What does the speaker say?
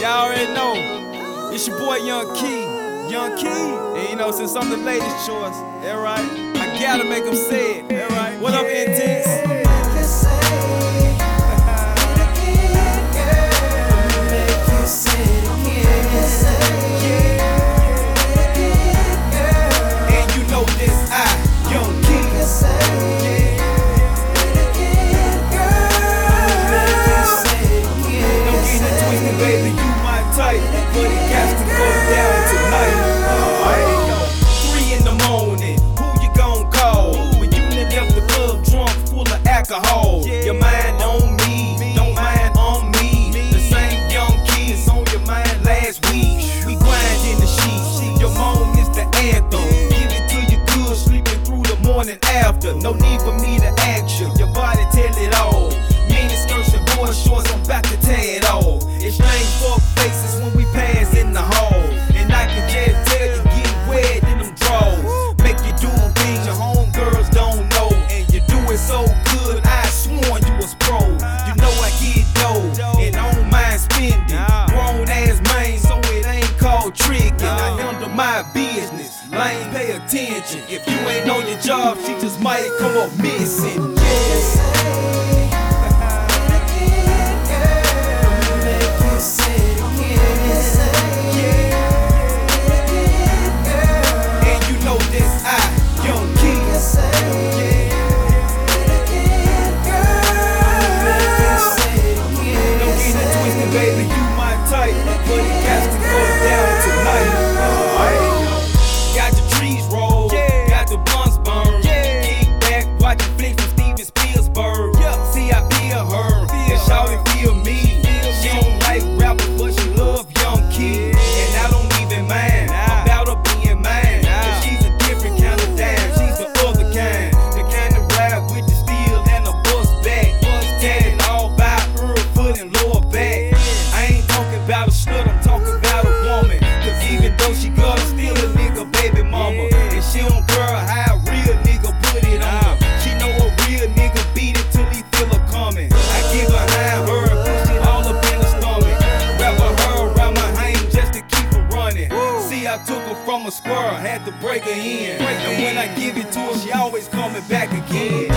Y'all already know. It's your boy Young Key. Young Key. And you know, since I'm the ladies' choice, that right? I gotta make them say it. That right? What up, Intense? No need for me to ask you. Your body tell it all. Mini skirts and boy shorts, I'm about to tear it all. It's Exchange fuck faces when we pass in the hall. And I can just tell you get wet in them drawers. Make you do things your homegirls don't know. And you do it so good, I sworn you was pro. You know I get dough, and I don't mind spending. Grown ass man, so it ain't called tricking. I handle my business. Lane, pay attention. If you ain't on your job, she just might come up missing. Yeah. And you know this, I, Young Key. Don't get it twisted, baby, you my type. But a squirrel, had to break her in. And when I give it to her, she always coming back again.